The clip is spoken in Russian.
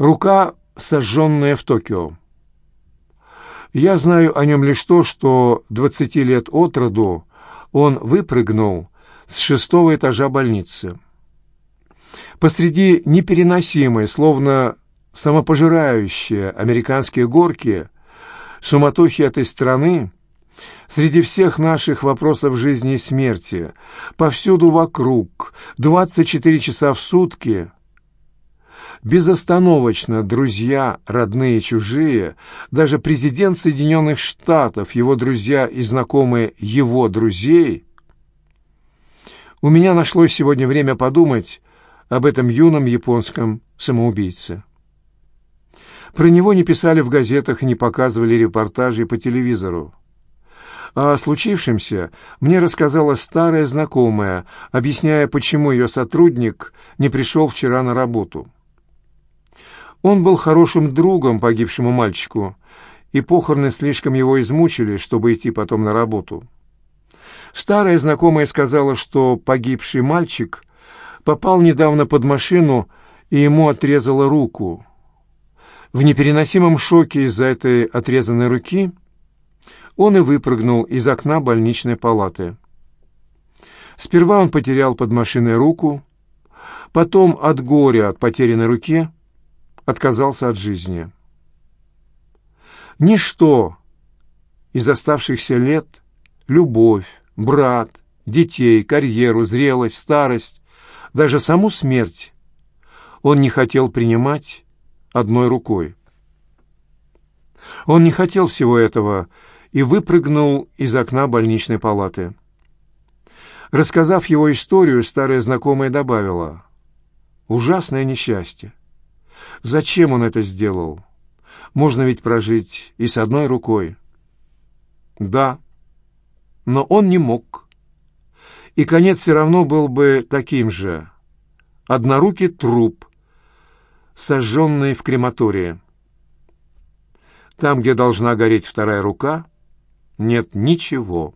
Рука, сожженная в Токио. Я знаю о нем лишь то, что двадцати лет от роду он выпрыгнул с шестого этажа больницы. Посреди непереносимой, словно самопожирающие американские горки, суматохи этой страны, среди всех наших вопросов жизни и смерти, повсюду вокруг, 24 часа в сутки, безостановочно друзья, родные и чужие, даже президент Соединенных Штатов, его друзья и знакомые его друзей. У меня нашлось сегодня время подумать об этом юном японском самоубийце. Про него не писали в газетах и не показывали репортажей по телевизору. О случившемся мне рассказала старая знакомая, объясняя, почему ее сотрудник не пришел вчера на работу. Он был хорошим другом погибшему мальчику, и похороны слишком его измучили, чтобы идти потом на работу. Старая знакомая сказала, что погибший мальчик попал недавно под машину, и ему отрезала руку. В непереносимом шоке из-за этой отрезанной руки он и выпрыгнул из окна больничной палаты. Сперва он потерял под машиной руку, потом от горя от потерянной руки отказался от жизни. Ничто из оставшихся лет — любовь, брат, детей, карьеру, зрелость, старость, даже саму смерть — он не хотел принимать одной рукой. Он не хотел всего этого и выпрыгнул из окна больничной палаты. Рассказав его историю, старая знакомая добавила, «Ужасное несчастье. Зачем он это сделал? Можно ведь прожить и с одной рукой». «Да, но он не мог. И конец все равно был бы таким же. Однорукий труп, сожженный в крематории. Там, где должна гореть вторая рука, нет ничего.